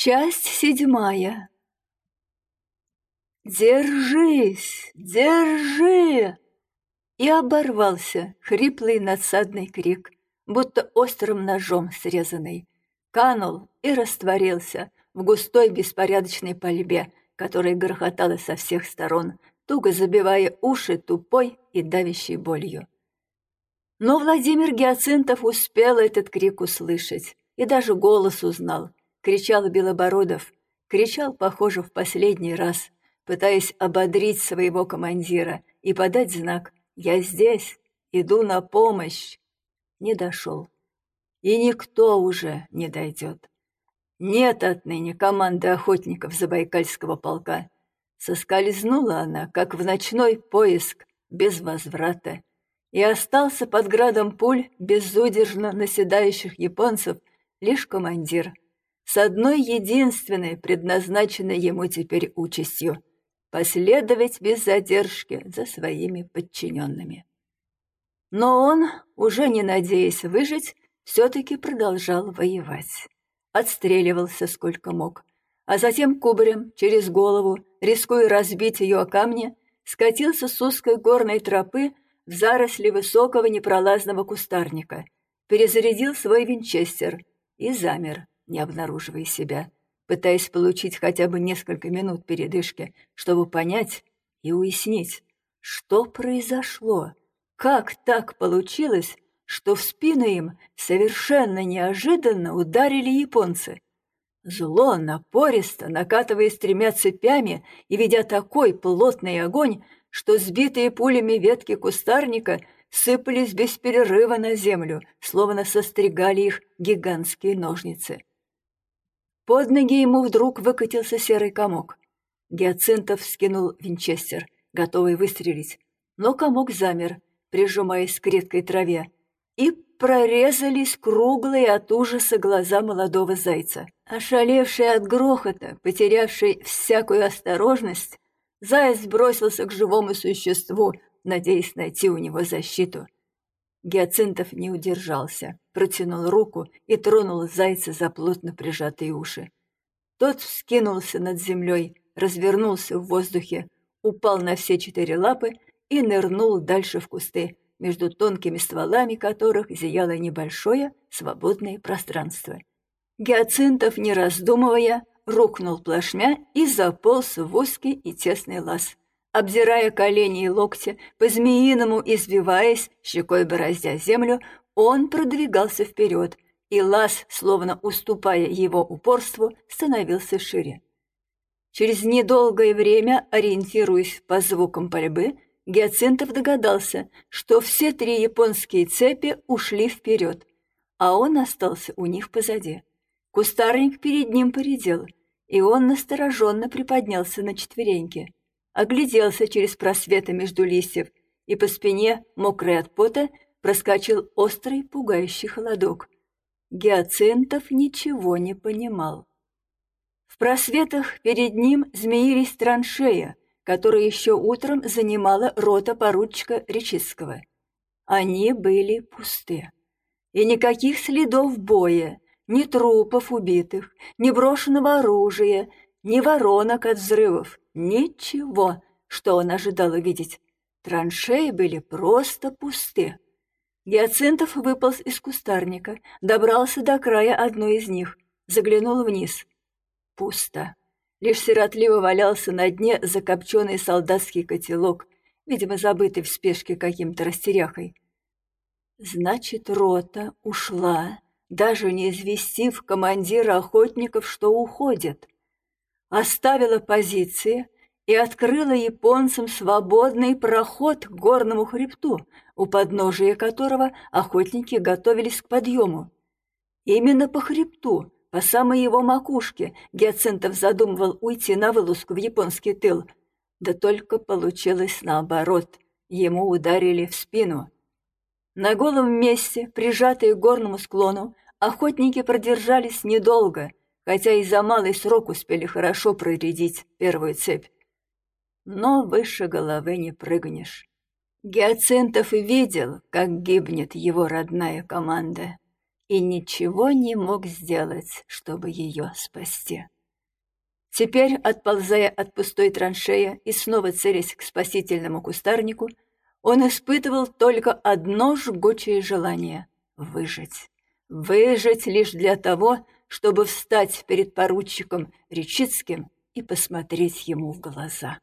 Часть седьмая. «Держись! Держи!» И оборвался хриплый надсадный крик, будто острым ножом срезанный. Канул и растворился в густой беспорядочной пальбе, которая грохотала со всех сторон, туго забивая уши тупой и давящей болью. Но Владимир Геоцинтов успел этот крик услышать и даже голос узнал — кричал Белобородов, кричал, похоже, в последний раз, пытаясь ободрить своего командира и подать знак «Я здесь, иду на помощь». Не дошел. И никто уже не дойдет. Нет отныне команды охотников Забайкальского полка. Соскользнула она, как в ночной поиск, без возврата, и остался под градом пуль безудержно наседающих японцев лишь командир — с одной единственной предназначенной ему теперь участью — последовать без задержки за своими подчиненными. Но он, уже не надеясь выжить, все-таки продолжал воевать. Отстреливался сколько мог, а затем кубарем через голову, рискуя разбить ее о камни, скатился с узкой горной тропы в заросли высокого непролазного кустарника, перезарядил свой винчестер и замер, не обнаруживая себя, пытаясь получить хотя бы несколько минут передышки, чтобы понять и уяснить, что произошло, как так получилось, что в спину им совершенно неожиданно ударили японцы. Зло, напористо, накатываясь тремя цепями и ведя такой плотный огонь, что сбитые пулями ветки кустарника сыпались без перерыва на землю, словно состригали их гигантские ножницы. Под ноги ему вдруг выкатился серый комок. Гиацинтов скинул винчестер, готовый выстрелить, но комок замер, прижимаясь к редкой траве, и прорезались круглые от ужаса глаза молодого зайца. Ошалевший от грохота, потерявший всякую осторожность, заяц бросился к живому существу, надеясь найти у него защиту — Гиацинтов не удержался, протянул руку и тронул зайца за плотно прижатые уши. Тот вскинулся над землей, развернулся в воздухе, упал на все четыре лапы и нырнул дальше в кусты, между тонкими стволами которых зияло небольшое свободное пространство. Гиацинтов, не раздумывая, рухнул плашмя и заполз в узкий и тесный лаз обзирая колени и локти, по-змеиному извиваясь, щекой бороздя землю, он продвигался вперед, и лаз, словно уступая его упорству, становился шире. Через недолгое время, ориентируясь по звукам пальбы, Гиацинтов догадался, что все три японские цепи ушли вперед, а он остался у них позади. Кустарник перед ним поредел, и он настороженно приподнялся на четвереньки огляделся через просветы между листьев, и по спине, мокрой от пота, проскочил острый пугающий холодок. Гиацинтов ничего не понимал. В просветах перед ним змеились траншея, которая еще утром занимала рота поручика Речицкого. Они были пусты. И никаких следов боя, ни трупов убитых, ни брошенного оружия, ни воронок от взрывов, Ничего, что он ожидал увидеть. Траншеи были просто пусты. Гиацинтов выполз из кустарника, добрался до края одной из них, заглянул вниз. Пусто. Лишь сиротливо валялся на дне закопченный солдатский котелок, видимо, забытый в спешке каким-то растеряхой. Значит, рота ушла, даже не известив командира охотников, что уходит оставила позиции и открыла японцам свободный проход к горному хребту, у подножия которого охотники готовились к подъему. Именно по хребту, по самой его макушке, Гиацинтов задумывал уйти на вылазку в японский тыл. Да только получилось наоборот, ему ударили в спину. На голом месте, прижатые к горному склону, охотники продержались недолго — хотя и за малый срок успели хорошо проредить первую цепь. Но выше головы не прыгнешь. Гиацинтов видел, как гибнет его родная команда. и ничего не мог сделать, чтобы ее спасти. Теперь, отползая от пустой траншеи и снова целясь к спасительному кустарнику, он испытывал только одно жгучее желание — выжить. Выжить лишь для того, чтобы встать перед поручиком Речицким и посмотреть ему в глаза.